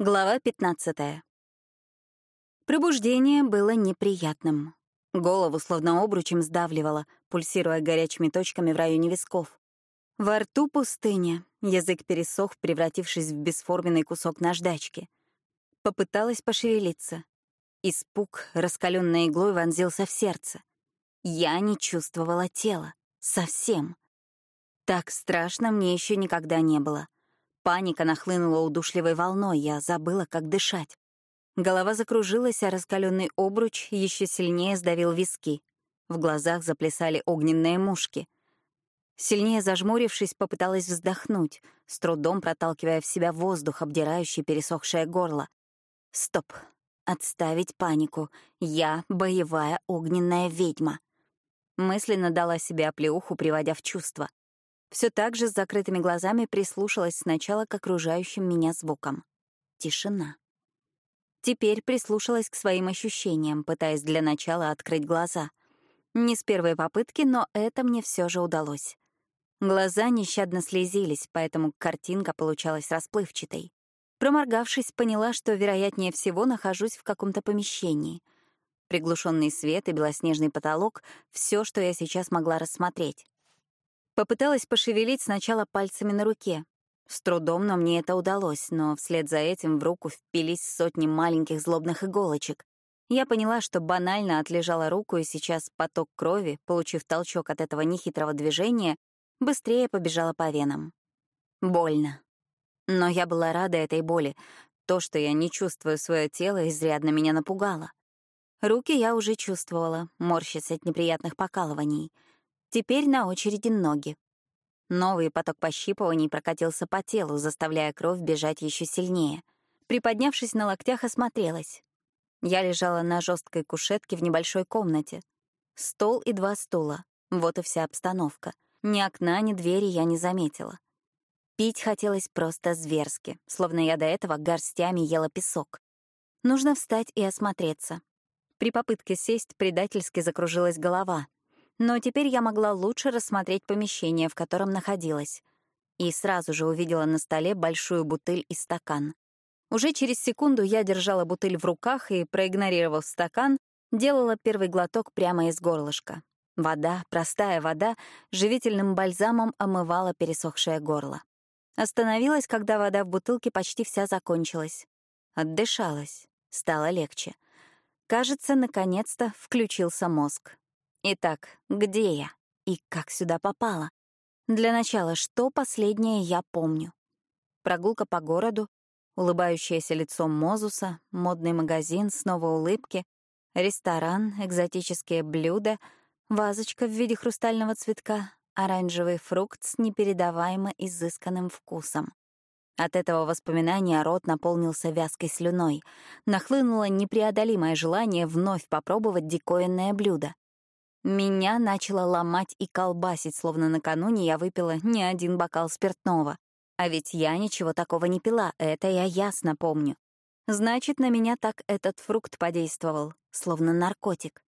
Глава 15. Пробуждение было неприятным. Голову словно обручем сдавливало, пульсируя горячими точками в районе висков. Во рту пустыня, язык пересох, превратившись в бесформенный кусок наждачки. Попыталась пошевелиться. Испуг, раскаленной иглой, вонзился в сердце. Я не чувствовала тела. Совсем. Так страшно мне еще никогда не было. Паника нахлынула удушливой волной, я забыла, как дышать. Голова закружилась, а раскаленный обруч еще сильнее сдавил виски. В глазах заплясали огненные мушки. Сильнее зажмурившись, попыталась вздохнуть, с трудом проталкивая в себя воздух, обдирающий пересохшее горло. Стоп. Отставить панику. Я — боевая огненная ведьма. Мысленно дала себе оплеуху, приводя в чувство все так же с закрытыми глазами прислушалась сначала к окружающим меня звукам. Тишина. Теперь прислушалась к своим ощущениям, пытаясь для начала открыть глаза. Не с первой попытки, но это мне все же удалось. Глаза нещадно слезились, поэтому картинка получалась расплывчатой. Проморгавшись, поняла, что, вероятнее всего, нахожусь в каком-то помещении. Приглушенный свет и белоснежный потолок — все, что я сейчас могла рассмотреть. Попыталась пошевелить сначала пальцами на руке. С трудом, но мне это удалось, но вслед за этим в руку впились сотни маленьких злобных иголочек. Я поняла, что банально отлежала руку, и сейчас поток крови, получив толчок от этого нехитрого движения, быстрее побежала по венам. Больно. Но я была рада этой боли. То, что я не чувствую свое тело, изрядно меня напугало. Руки я уже чувствовала, морщась от неприятных покалываний — Теперь на очереди ноги. Новый поток пощипываний прокатился по телу, заставляя кровь бежать еще сильнее. Приподнявшись на локтях, осмотрелась. Я лежала на жесткой кушетке в небольшой комнате. Стол и два стула. Вот и вся обстановка. Ни окна, ни двери я не заметила. Пить хотелось просто зверски, словно я до этого горстями ела песок. Нужно встать и осмотреться. При попытке сесть предательски закружилась голова, но теперь я могла лучше рассмотреть помещение, в котором находилась. И сразу же увидела на столе большую бутыль и стакан. Уже через секунду я держала бутыль в руках и, проигнорировав стакан, делала первый глоток прямо из горлышка. Вода, простая вода, живительным бальзамом омывала пересохшее горло. Остановилась, когда вода в бутылке почти вся закончилась. Отдышалась. Стало легче. Кажется, наконец-то включился мозг. Итак, где я? И как сюда попала? Для начала, что последнее я помню? Прогулка по городу, улыбающееся лицо Мозуса, модный магазин, снова улыбки, ресторан, экзотические блюда, вазочка в виде хрустального цветка, оранжевый фрукт с непередаваемо изысканным вкусом. От этого воспоминания рот наполнился вязкой слюной. Нахлынуло непреодолимое желание вновь попробовать диковинное блюдо. Меня начало ломать и колбасить, словно накануне я выпила не один бокал спиртного. А ведь я ничего такого не пила, это я ясно помню. Значит, на меня так этот фрукт подействовал, словно наркотик.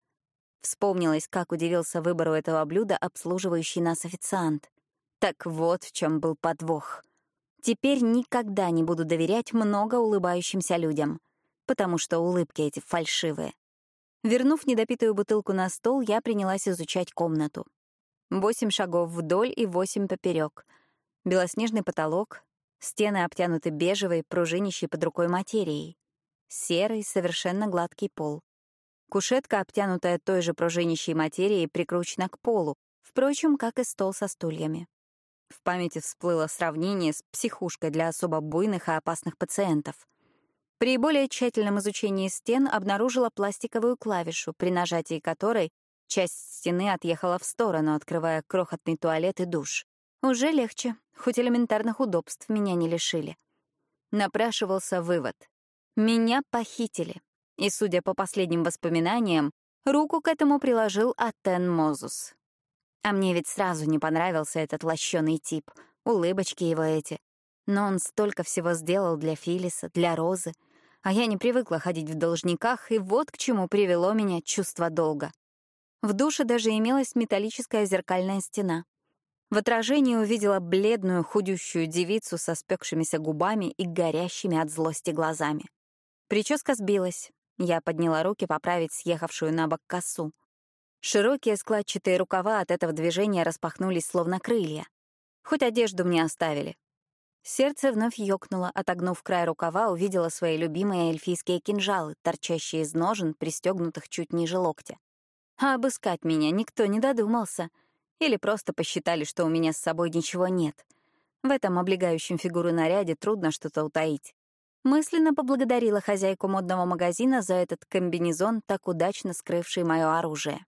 Вспомнилось, как удивился выбору этого блюда обслуживающий нас официант. Так вот в чем был подвох. Теперь никогда не буду доверять много улыбающимся людям, потому что улыбки эти фальшивые. Вернув недопитую бутылку на стол, я принялась изучать комнату. Восемь шагов вдоль и восемь поперек. Белоснежный потолок, стены обтянуты бежевой, пружинищей под рукой материей. Серый, совершенно гладкий пол. Кушетка, обтянутая той же пружинищей материей, прикручена к полу, впрочем, как и стол со стульями. В памяти всплыло сравнение с психушкой для особо буйных и опасных пациентов. При более тщательном изучении стен обнаружила пластиковую клавишу, при нажатии которой часть стены отъехала в сторону, открывая крохотный туалет и душ. Уже легче, хоть элементарных удобств меня не лишили. Напрашивался вывод. Меня похитили. И, судя по последним воспоминаниям, руку к этому приложил Атен Мозус. А мне ведь сразу не понравился этот лощеный тип, улыбочки его эти. Но он столько всего сделал для Филиса, для Розы, а я не привыкла ходить в должниках, и вот к чему привело меня чувство долга. В душе даже имелась металлическая зеркальная стена. В отражении увидела бледную, худющую девицу со спекшимися губами и горящими от злости глазами. Прическа сбилась. Я подняла руки поправить съехавшую на бок косу. Широкие складчатые рукава от этого движения распахнулись, словно крылья. Хоть одежду мне оставили. Сердце вновь ёкнуло, отогнув край рукава, увидела свои любимые эльфийские кинжалы, торчащие из ножен, пристегнутых чуть ниже локтя. А обыскать меня никто не додумался. Или просто посчитали, что у меня с собой ничего нет. В этом облегающем фигуры наряде трудно что-то утаить. Мысленно поблагодарила хозяйку модного магазина за этот комбинезон, так удачно скрывший мое оружие.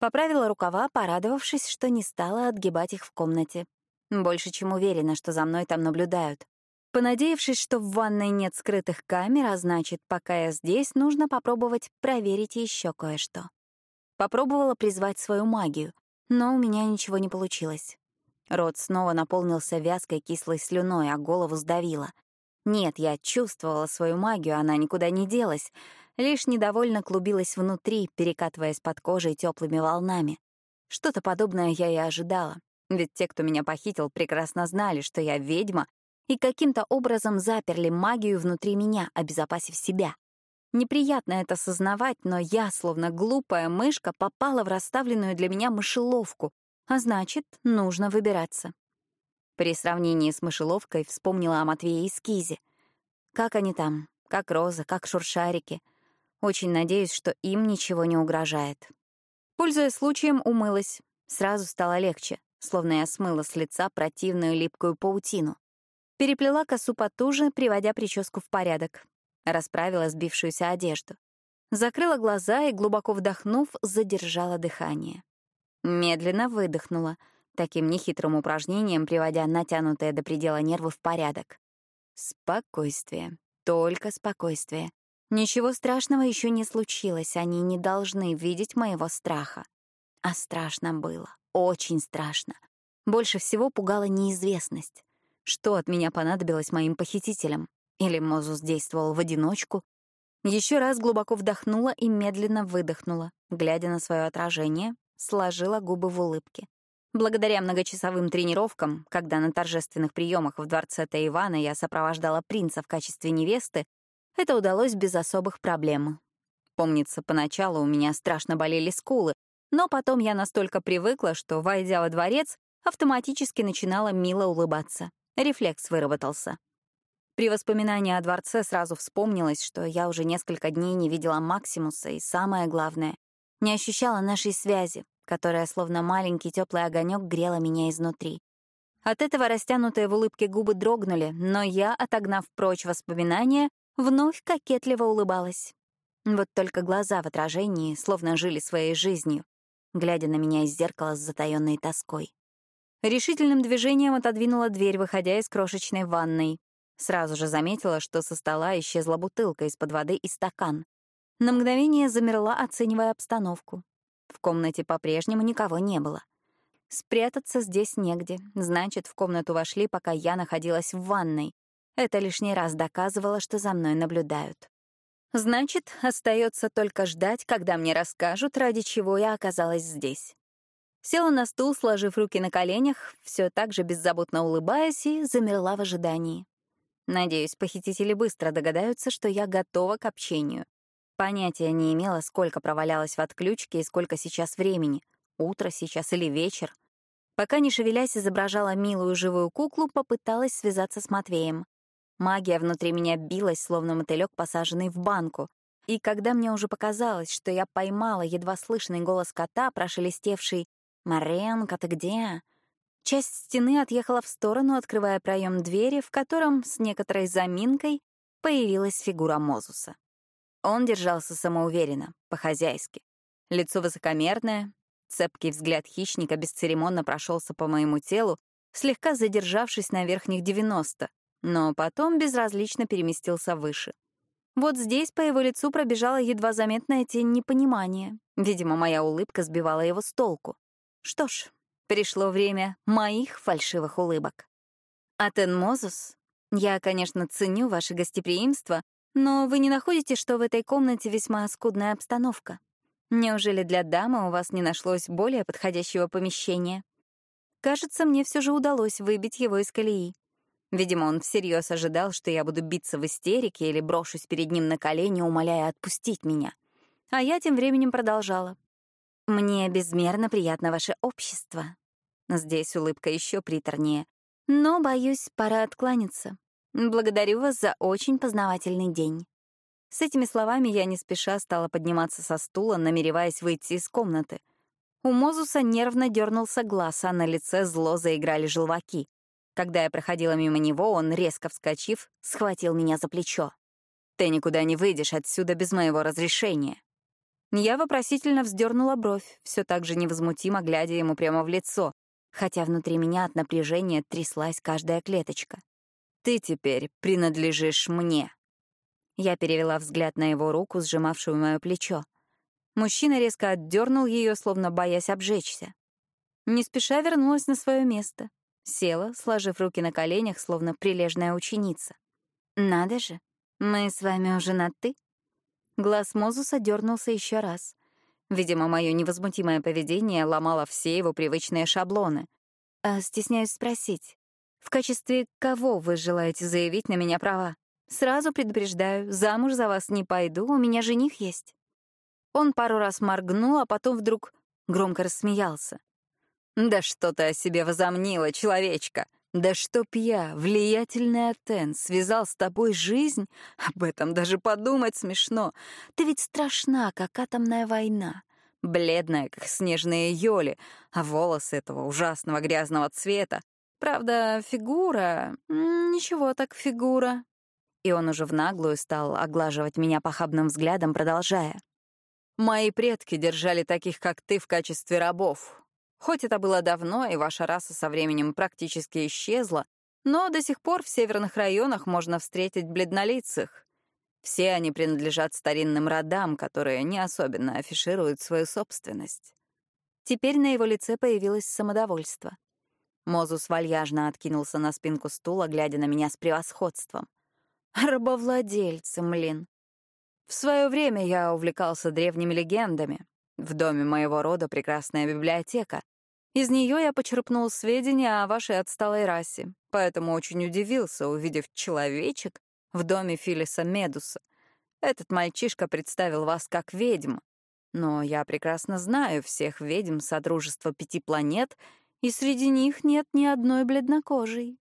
Поправила рукава, порадовавшись, что не стала отгибать их в комнате. Больше чем уверена, что за мной там наблюдают. Понадеявшись, что в ванной нет скрытых камер, а значит, пока я здесь, нужно попробовать проверить еще кое-что. Попробовала призвать свою магию, но у меня ничего не получилось. Рот снова наполнился вязкой кислой слюной, а голову сдавило. Нет, я чувствовала свою магию, она никуда не делась, лишь недовольно клубилась внутри, перекатываясь под кожей теплыми волнами. Что-то подобное я и ожидала. Ведь те, кто меня похитил, прекрасно знали, что я ведьма, и каким-то образом заперли магию внутри меня, обезопасив себя. Неприятно это сознавать, но я, словно глупая мышка, попала в расставленную для меня мышеловку, а значит, нужно выбираться. При сравнении с мышеловкой вспомнила о Матвее и Скизе. Как они там? Как розы, как шуршарики. Очень надеюсь, что им ничего не угрожает. Пользуясь случаем, умылась. Сразу стало легче словно я смыла с лица противную липкую паутину. Переплела косу потуже, приводя прическу в порядок. Расправила сбившуюся одежду. Закрыла глаза и, глубоко вдохнув, задержала дыхание. Медленно выдохнула, таким нехитрым упражнением приводя натянутые до предела нервы в порядок. Спокойствие, только спокойствие. Ничего страшного еще не случилось, они не должны видеть моего страха. А страшно было. Очень страшно. Больше всего пугала неизвестность. Что от меня понадобилось моим похитителям? Или Мозус действовал в одиночку? Еще раз глубоко вдохнула и медленно выдохнула, глядя на свое отражение, сложила губы в улыбке. Благодаря многочасовым тренировкам, когда на торжественных приемах в дворце Тайвана я сопровождала принца в качестве невесты, это удалось без особых проблем. Помнится, поначалу у меня страшно болели скулы, но потом я настолько привыкла, что, войдя во дворец, автоматически начинала мило улыбаться. Рефлекс выработался. При воспоминании о дворце сразу вспомнилось, что я уже несколько дней не видела Максимуса, и самое главное, не ощущала нашей связи, которая словно маленький теплый огонек грела меня изнутри. От этого растянутые в улыбке губы дрогнули, но я, отогнав прочь воспоминания, вновь кокетливо улыбалась. Вот только глаза в отражении словно жили своей жизнью, глядя на меня из зеркала с затаённой тоской. Решительным движением отодвинула дверь, выходя из крошечной ванной. Сразу же заметила, что со стола исчезла бутылка из-под воды и стакан. На мгновение замерла, оценивая обстановку. В комнате по-прежнему никого не было. Спрятаться здесь негде, значит, в комнату вошли, пока я находилась в ванной. Это лишний раз доказывало, что за мной наблюдают. Значит, остается только ждать, когда мне расскажут, ради чего я оказалась здесь. Села на стул, сложив руки на коленях, все так же беззаботно улыбаясь, и замерла в ожидании. Надеюсь, похитители быстро догадаются, что я готова к общению. Понятия не имела, сколько провалялась в отключке и сколько сейчас времени. Утро сейчас или вечер. Пока не шевелясь изображала милую живую куклу, попыталась связаться с Матвеем. Магия внутри меня билась, словно мотылек, посаженный в банку. И когда мне уже показалось, что я поймала едва слышный голос кота, прошелестевший «Маренка, ты где?», часть стены отъехала в сторону, открывая проем двери, в котором с некоторой заминкой появилась фигура Мозуса. Он держался самоуверенно, по-хозяйски. Лицо высокомерное, цепкий взгляд хищника бесцеремонно прошелся по моему телу, слегка задержавшись на верхних 90, но потом безразлично переместился выше. Вот здесь по его лицу пробежала едва заметная тень непонимания. Видимо, моя улыбка сбивала его с толку. Что ж, пришло время моих фальшивых улыбок. Атен Мозус, я, конечно, ценю ваше гостеприимство, но вы не находите, что в этой комнате весьма скудная обстановка? Неужели для дамы у вас не нашлось более подходящего помещения? Кажется, мне все же удалось выбить его из колеи. Видимо, он всерьез ожидал, что я буду биться в истерике или брошусь перед ним на колени, умоляя отпустить меня. А я тем временем продолжала. «Мне безмерно приятно ваше общество». Здесь улыбка еще приторнее. «Но, боюсь, пора откланяться. Благодарю вас за очень познавательный день». С этими словами я не спеша стала подниматься со стула, намереваясь выйти из комнаты. У Мозуса нервно дернулся глаз, а на лице зло заиграли желваки. Когда я проходила мимо него, он, резко вскочив, схватил меня за плечо. «Ты никуда не выйдешь отсюда без моего разрешения». Я вопросительно вздернула бровь, все так же невозмутимо глядя ему прямо в лицо, хотя внутри меня от напряжения тряслась каждая клеточка. «Ты теперь принадлежишь мне». Я перевела взгляд на его руку, сжимавшую мое плечо. Мужчина резко отдернул ее, словно боясь обжечься. Не спеша вернулась на свое место. Села, сложив руки на коленях, словно прилежная ученица. «Надо же, мы с вами уже на «ты»?» Глаз Мозуса дернулся еще раз. Видимо, мое невозмутимое поведение ломало все его привычные шаблоны. А стесняюсь спросить, в качестве кого вы желаете заявить на меня права? Сразу предупреждаю, замуж за вас не пойду, у меня жених есть. Он пару раз моргнул, а потом вдруг громко рассмеялся. «Да что ты о себе возомнила, человечка! Да чтоб я, влиятельный Атен, связал с тобой жизнь? Об этом даже подумать смешно. Ты ведь страшна, как атомная война. Бледная, как снежные ёли, а волосы этого ужасного грязного цвета. Правда, фигура... Ничего так фигура. И он уже в наглую стал оглаживать меня похабным взглядом, продолжая. «Мои предки держали таких, как ты, в качестве рабов. Хоть это было давно, и ваша раса со временем практически исчезла, но до сих пор в северных районах можно встретить бледнолицых. Все они принадлежат старинным родам, которые не особенно афишируют свою собственность. Теперь на его лице появилось самодовольство. Мозус вальяжно откинулся на спинку стула, глядя на меня с превосходством. Рабовладельцы, млин. В свое время я увлекался древними легендами. В доме моего рода прекрасная библиотека. Из нее я почерпнул сведения о вашей отсталой расе, поэтому очень удивился, увидев человечек в доме Филиса Медуса. Этот мальчишка представил вас как ведьм. Но я прекрасно знаю всех ведьм Содружества Пяти Планет, и среди них нет ни одной бледнокожей.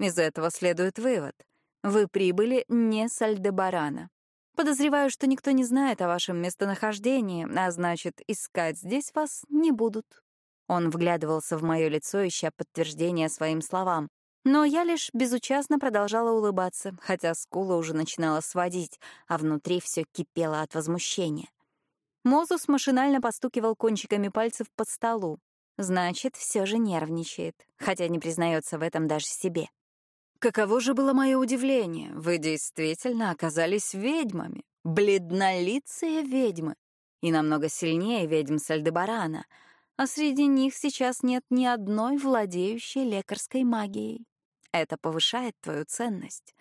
Из этого следует вывод — вы прибыли не с Альдебарана. Подозреваю, что никто не знает о вашем местонахождении, а значит, искать здесь вас не будут». Он вглядывался в мое лицо, ища подтверждение своим словам. Но я лишь безучастно продолжала улыбаться, хотя скула уже начинала сводить, а внутри все кипело от возмущения. Мозус машинально постукивал кончиками пальцев по столу. Значит, все же нервничает, хотя не признается в этом даже себе. Каково же было мое удивление, вы действительно оказались ведьмами, бледнолицые ведьмы, и намного сильнее ведьм Сальдебарана, а среди них сейчас нет ни одной владеющей лекарской магией. Это повышает твою ценность.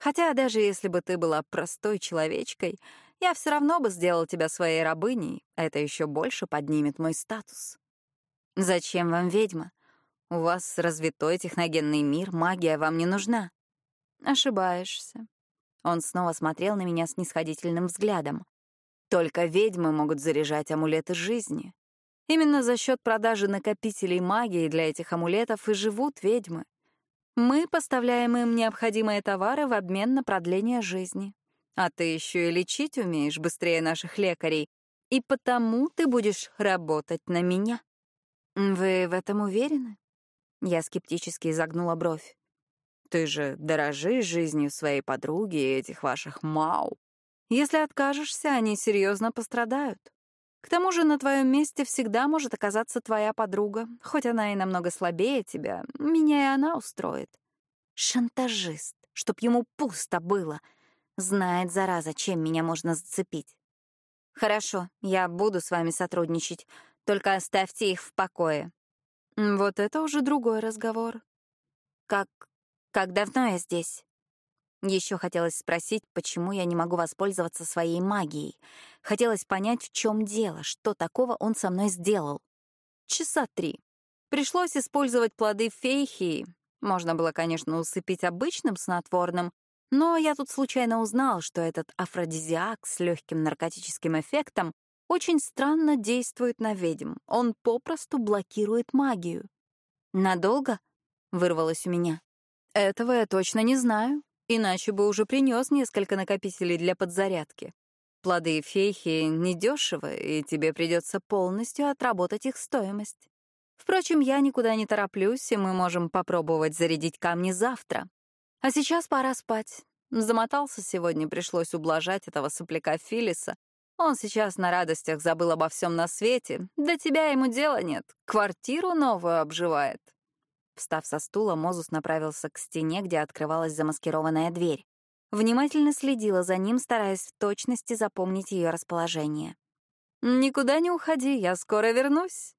Хотя даже если бы ты была простой человечкой, я все равно бы сделал тебя своей рабыней, это еще больше поднимет мой статус. Зачем вам ведьма? У вас развитой техногенный мир, магия вам не нужна. Ошибаешься. Он снова смотрел на меня с нисходительным взглядом. Только ведьмы могут заряжать амулеты жизни. Именно за счет продажи накопителей магии для этих амулетов и живут ведьмы. Мы поставляем им необходимые товары в обмен на продление жизни. А ты еще и лечить умеешь быстрее наших лекарей, и потому ты будешь работать на меня. Вы в этом уверены? Я скептически изогнула бровь. «Ты же дорожишь жизнью своей подруги и этих ваших мау. Если откажешься, они серьезно пострадают. К тому же на твоем месте всегда может оказаться твоя подруга, хоть она и намного слабее тебя, меня и она устроит. Шантажист, чтоб ему пусто было. Знает, зараза, чем меня можно зацепить. Хорошо, я буду с вами сотрудничать, только оставьте их в покое. Вот это уже другой разговор. Как... как давно я здесь? Еще хотелось спросить, почему я не могу воспользоваться своей магией. Хотелось понять, в чем дело, что такого он со мной сделал. Часа три. Пришлось использовать плоды фейхии. Можно было, конечно, усыпить обычным снотворным, но я тут случайно узнал, что этот афродизиак с легким наркотическим эффектом очень странно действует на ведьм. Он попросту блокирует магию. «Надолго?» — вырвалось у меня. «Этого я точно не знаю, иначе бы уже принес несколько накопителей для подзарядки. Плоды фейхи недешево, и тебе придется полностью отработать их стоимость. Впрочем, я никуда не тороплюсь, и мы можем попробовать зарядить камни завтра. А сейчас пора спать. Замотался сегодня, пришлось ублажать этого сопляка Филиса. Он сейчас на радостях забыл обо всем на свете. До тебя ему дела нет. Квартиру новую обживает. Встав со стула, Мозус направился к стене, где открывалась замаскированная дверь. Внимательно следила за ним, стараясь в точности запомнить ее расположение. «Никуда не уходи, я скоро вернусь».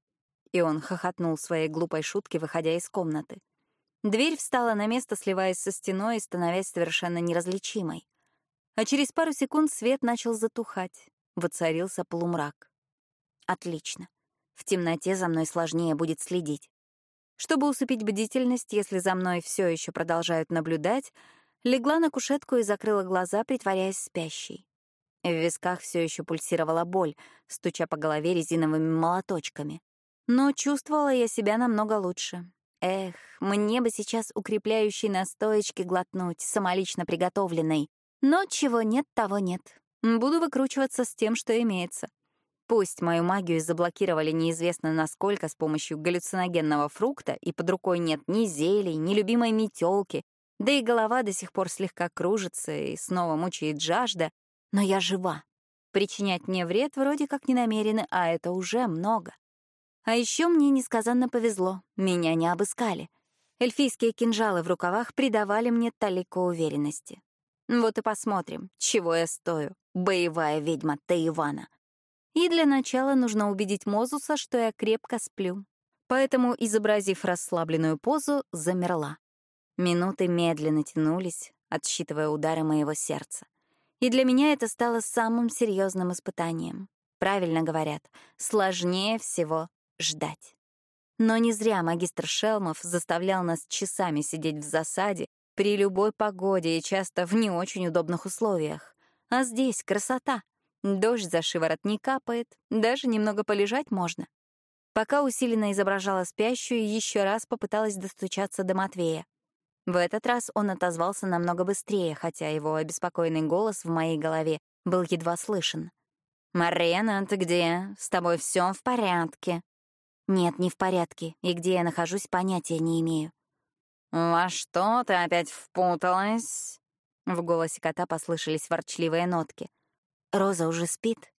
И он хохотнул своей глупой шутки, выходя из комнаты. Дверь встала на место, сливаясь со стеной и становясь совершенно неразличимой. А через пару секунд свет начал затухать. Воцарился полумрак. Отлично. В темноте за мной сложнее будет следить. Чтобы усыпить бдительность, если за мной все еще продолжают наблюдать, легла на кушетку и закрыла глаза, притворяясь спящей. В висках все еще пульсировала боль, стуча по голове резиновыми молоточками. Но чувствовала я себя намного лучше. Эх, мне бы сейчас укрепляющей настоечки глотнуть, самолично приготовленной. Но чего нет, того нет. Буду выкручиваться с тем, что имеется. Пусть мою магию заблокировали неизвестно насколько с помощью галлюциногенного фрукта, и под рукой нет ни зелий, ни любимой метелки, да и голова до сих пор слегка кружится и снова мучает жажда, но я жива. Причинять мне вред вроде как не намерены, а это уже много. А еще мне несказанно повезло, меня не обыскали. Эльфийские кинжалы в рукавах придавали мне талику уверенности. Вот и посмотрим, чего я стою, боевая ведьма Таивана. И для начала нужно убедить Мозуса, что я крепко сплю. Поэтому, изобразив расслабленную позу, замерла. Минуты медленно тянулись, отсчитывая удары моего сердца. И для меня это стало самым серьезным испытанием. Правильно говорят, сложнее всего ждать. Но не зря магистр Шелмов заставлял нас часами сидеть в засаде при любой погоде и часто в не очень удобных условиях. А здесь красота. Дождь за шиворот не капает, даже немного полежать можно. Пока усиленно изображала спящую, еще раз попыталась достучаться до Матвея. В этот раз он отозвался намного быстрее, хотя его обеспокоенный голос в моей голове был едва слышен. «Марена, ты где? С тобой все в порядке?» Нет, не в порядке, и где я нахожусь, понятия не имею. «Во что ты опять впуталась?» В голосе кота послышались ворчливые нотки. «Роза уже спит?»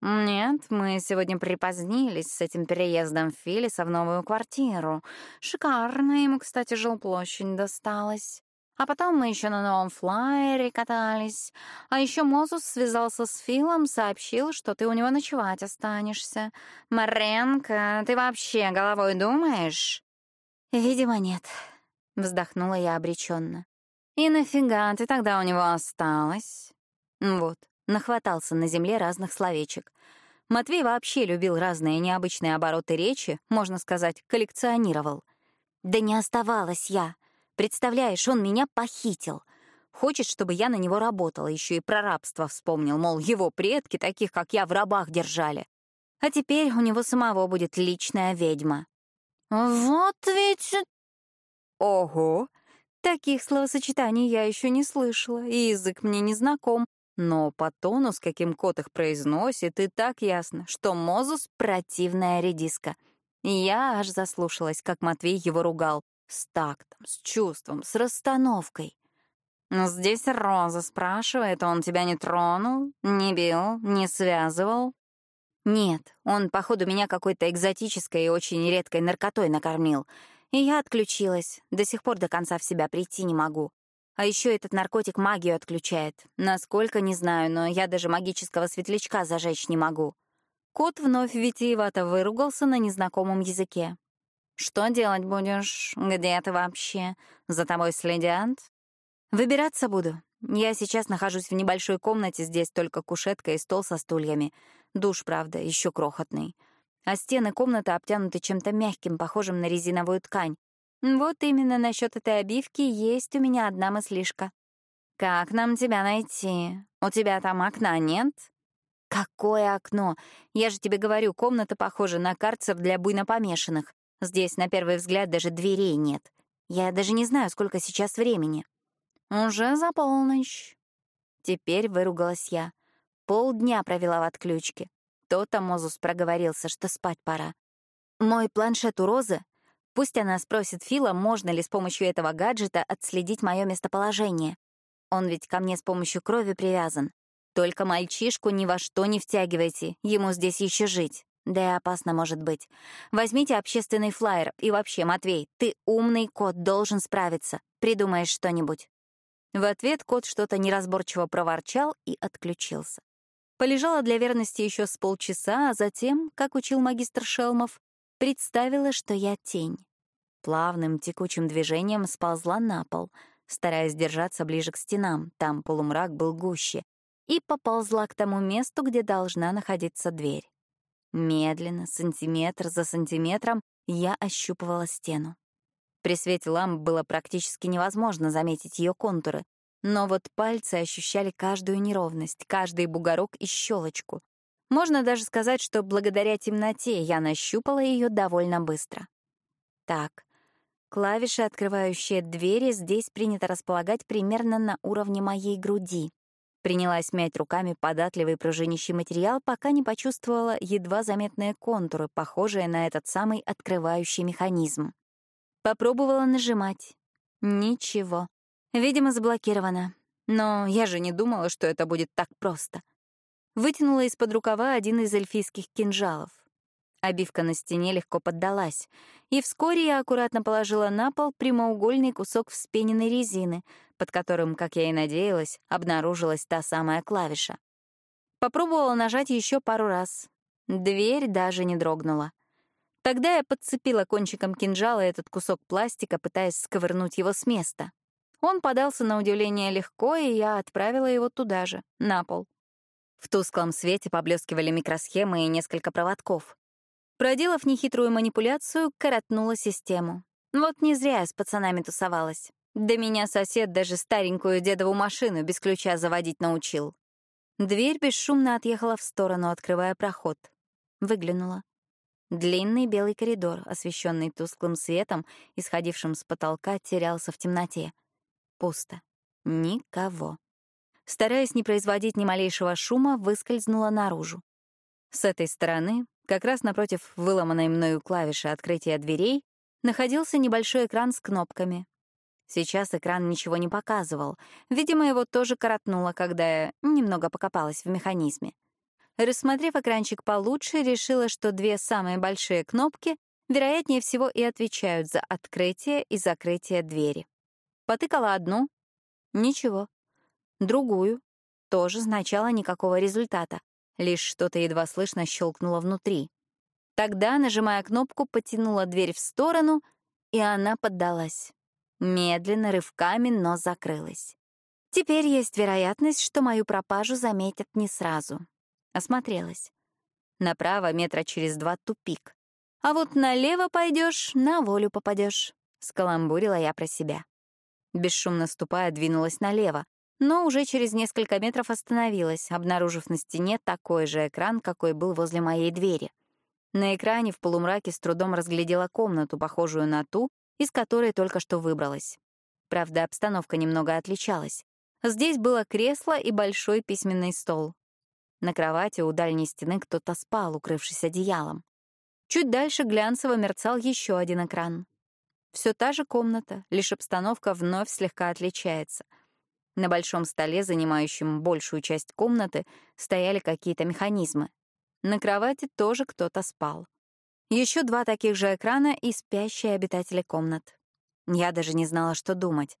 «Нет, мы сегодня припозднились с этим переездом Филиса в новую квартиру. Шикарно ему, кстати, жилплощадь досталась. А потом мы еще на новом флайере катались. А еще Мозус связался с Филом, сообщил, что ты у него ночевать останешься. Маренко, ты вообще головой думаешь? Видимо, нет. Вздохнула я обреченно. И нафига ты тогда у него осталась? Вот, нахватался на земле разных словечек. Матвей вообще любил разные необычные обороты речи, можно сказать, коллекционировал. Да не оставалась я. Представляешь, он меня похитил. Хочет, чтобы я на него работала, еще и про рабство вспомнил, мол, его предки таких, как я, в рабах держали. А теперь у него самого будет личная ведьма. Вот ведь... Ого! Таких словосочетаний я еще не слышала, и язык мне не знаком. Но по тону, с каким кот их произносит, и так ясно, что Мозус — противная редиска. Я аж заслушалась, как Матвей его ругал. С тактом, с чувством, с расстановкой. Здесь Роза спрашивает, он тебя не тронул, не бил, не связывал? Нет, он, походу, меня какой-то экзотической и очень редкой наркотой накормил. И я отключилась, до сих пор до конца в себя прийти не могу. А еще этот наркотик магию отключает. Насколько, не знаю, но я даже магического светлячка зажечь не могу. Кот вновь витиевато выругался на незнакомом языке. Что делать будешь? Где ты вообще? За тобой следят? Выбираться буду. Я сейчас нахожусь в небольшой комнате, здесь только кушетка и стол со стульями. Душ, правда, еще крохотный. А стены комнаты обтянуты чем-то мягким, похожим на резиновую ткань. Вот именно насчет этой обивки есть у меня одна мыслишка. «Как нам тебя найти? У тебя там окна нет?» «Какое окно? Я же тебе говорю, комната похожа на карцер для буйнопомешанных. Здесь, на первый взгляд, даже дверей нет. Я даже не знаю, сколько сейчас времени». «Уже за полночь». Теперь выругалась я. Полдня провела в отключке. То-то Мозус проговорился, что спать пора. Мой планшет у Розы. Пусть она спросит Фила, можно ли с помощью этого гаджета отследить мое местоположение. Он ведь ко мне с помощью крови привязан. Только мальчишку ни во что не втягивайте, ему здесь еще жить. Да и опасно может быть. Возьмите общественный флаер. И вообще, Матвей, ты умный кот, должен справиться. Придумаешь что-нибудь. В ответ кот что-то неразборчиво проворчал и отключился. Полежала для верности еще с полчаса, а затем, как учил магистр Шелмов, представила, что я тень. Плавным текучим движением сползла на пол, стараясь держаться ближе к стенам, там полумрак был гуще, и поползла к тому месту, где должна находиться дверь. Медленно, сантиметр за сантиметром, я ощупывала стену. При свете ламп было практически невозможно заметить ее контуры, но вот пальцы ощущали каждую неровность, каждый бугорок и щелочку. Можно даже сказать, что благодаря темноте я нащупала ее довольно быстро. Так, клавиши, открывающие двери, здесь принято располагать примерно на уровне моей груди. Принялась мять руками податливый пружинищий материал, пока не почувствовала едва заметные контуры, похожие на этот самый открывающий механизм. Попробовала нажимать. Ничего. Видимо, заблокировано. Но я же не думала, что это будет так просто. Вытянула из-под рукава один из эльфийских кинжалов. Обивка на стене легко поддалась, и вскоре я аккуратно положила на пол прямоугольный кусок вспененной резины, под которым, как я и надеялась, обнаружилась та самая клавиша. Попробовала нажать еще пару раз. Дверь даже не дрогнула. Тогда я подцепила кончиком кинжала этот кусок пластика, пытаясь сковырнуть его с места. Он подался на удивление легко, и я отправила его туда же, на пол. В тусклом свете поблескивали микросхемы и несколько проводков. Проделав нехитрую манипуляцию, коротнула систему. Вот не зря я с пацанами тусовалась. Да меня сосед даже старенькую дедову машину без ключа заводить научил. Дверь бесшумно отъехала в сторону, открывая проход. Выглянула. Длинный белый коридор, освещенный тусклым светом, исходившим с потолка, терялся в темноте. Пусто. Никого. Стараясь не производить ни малейшего шума, выскользнула наружу. С этой стороны, как раз напротив выломанной мною клавиши открытия дверей, находился небольшой экран с кнопками. Сейчас экран ничего не показывал. Видимо, его тоже коротнуло, когда я немного покопалась в механизме. Рассмотрев экранчик получше, решила, что две самые большие кнопки, вероятнее всего, и отвечают за открытие и закрытие двери. Потыкала одну — ничего. Другую — тоже сначала никакого результата. Лишь что-то едва слышно щелкнуло внутри. Тогда, нажимая кнопку, потянула дверь в сторону, и она поддалась. Медленно, рывками, но закрылась. Теперь есть вероятность, что мою пропажу заметят не сразу. Осмотрелась. Направо метра через два тупик. А вот налево пойдешь, на волю попадешь. Скаламбурила я про себя. Бесшумно ступая, двинулась налево, но уже через несколько метров остановилась, обнаружив на стене такой же экран, какой был возле моей двери. На экране в полумраке с трудом разглядела комнату, похожую на ту, из которой только что выбралась. Правда, обстановка немного отличалась. Здесь было кресло и большой письменный стол. На кровати у дальней стены кто-то спал, укрывшись одеялом. Чуть дальше глянцево мерцал еще один экран. Все та же комната, лишь обстановка вновь слегка отличается. На большом столе, занимающем большую часть комнаты, стояли какие-то механизмы. На кровати тоже кто-то спал. Еще два таких же экрана и спящие обитатели комнат. Я даже не знала, что думать.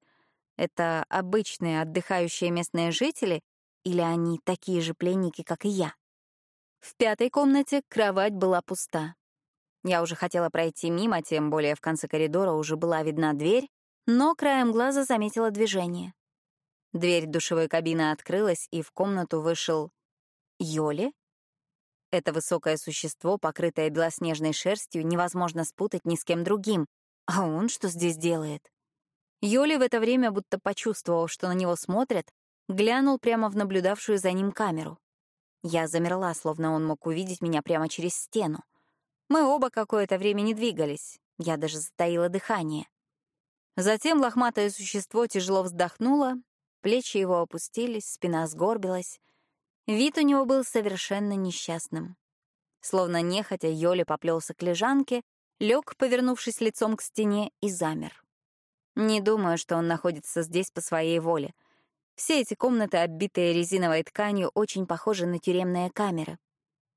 Это обычные отдыхающие местные жители или они такие же пленники, как и я? В пятой комнате кровать была пуста. Я уже хотела пройти мимо, тем более в конце коридора уже была видна дверь, но краем глаза заметила движение. Дверь душевой кабины открылась, и в комнату вышел Йоли. Это высокое существо, покрытое белоснежной шерстью, невозможно спутать ни с кем другим. А он что здесь делает? Йоли в это время, будто почувствовав, что на него смотрят, глянул прямо в наблюдавшую за ним камеру. Я замерла, словно он мог увидеть меня прямо через стену. Мы оба какое-то время не двигались. Я даже затаила дыхание. Затем лохматое существо тяжело вздохнуло, плечи его опустились, спина сгорбилась. Вид у него был совершенно несчастным. Словно нехотя Йоли поплелся к лежанке, лег, повернувшись лицом к стене, и замер. Не думаю, что он находится здесь по своей воле. Все эти комнаты, оббитые резиновой тканью, очень похожи на тюремные камеры.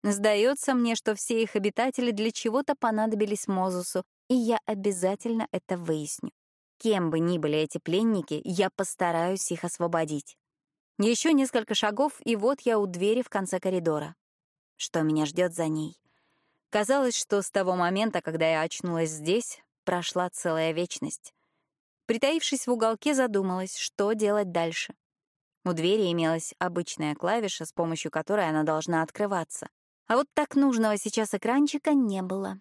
Сдается мне, что все их обитатели для чего-то понадобились Мозусу, и я обязательно это выясню. Кем бы ни были эти пленники, я постараюсь их освободить. Еще несколько шагов, и вот я у двери в конце коридора. Что меня ждет за ней? Казалось, что с того момента, когда я очнулась здесь, прошла целая вечность. Притаившись в уголке, задумалась, что делать дальше. У двери имелась обычная клавиша, с помощью которой она должна открываться. А вот так нужного сейчас экранчика не было.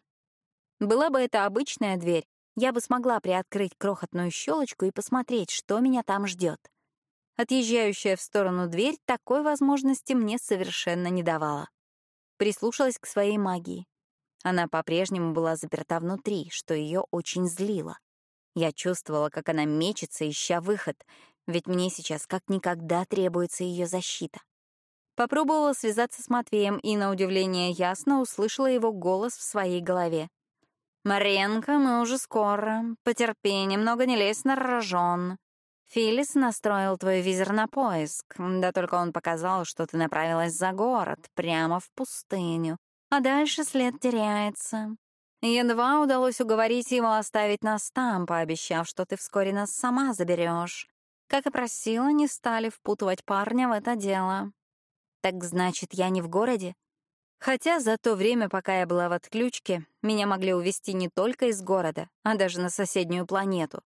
Была бы это обычная дверь, я бы смогла приоткрыть крохотную щелочку и посмотреть, что меня там ждет. Отъезжающая в сторону дверь такой возможности мне совершенно не давала. Прислушалась к своей магии. Она по-прежнему была заперта внутри, что ее очень злило. Я чувствовала, как она мечется, ища выход, ведь мне сейчас как никогда требуется ее защита. Попробовала связаться с Матвеем и, на удивление, ясно услышала его голос в своей голове. «Маренко, мы уже скоро. Потерпи, немного не лезь на рожон. Филис настроил твой визор на поиск, да только он показал, что ты направилась за город, прямо в пустыню, а дальше след теряется. Едва удалось уговорить его оставить нас там, пообещав, что ты вскоре нас сама заберешь. Как и просила, не стали впутывать парня в это дело. Так значит, я не в городе? Хотя за то время, пока я была в отключке, меня могли увезти не только из города, а даже на соседнюю планету.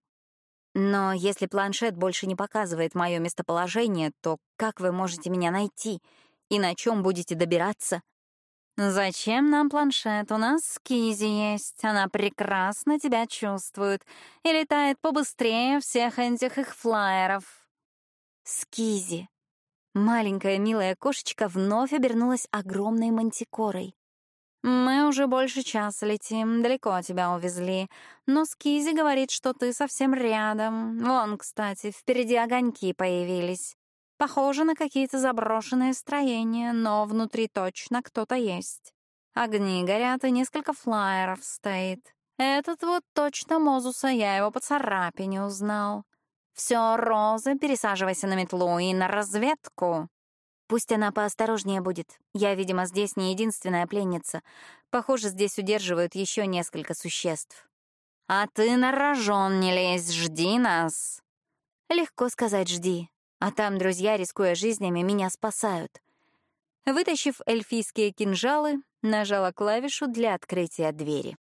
Но если планшет больше не показывает мое местоположение, то как вы можете меня найти? И на чем будете добираться? «Зачем нам планшет? У нас Скизи есть. Она прекрасно тебя чувствует и летает побыстрее всех этих их флайеров». Скизи. Маленькая милая кошечка вновь обернулась огромной мантикорой. «Мы уже больше часа летим, далеко тебя увезли. Но Скизи говорит, что ты совсем рядом. Вон, кстати, впереди огоньки появились. Похоже на какие-то заброшенные строения, но внутри точно кто-то есть. Огни горят, и несколько флайеров стоит. Этот вот точно Мозуса, я его по царапине узнал. Все, Роза, пересаживайся на метлу и на разведку. Пусть она поосторожнее будет. Я, видимо, здесь не единственная пленница. Похоже, здесь удерживают еще несколько существ. А ты на рожон не лезь, жди нас. Легко сказать «жди», а там друзья, рискуя жизнями, меня спасают. Вытащив эльфийские кинжалы, нажала клавишу для открытия двери.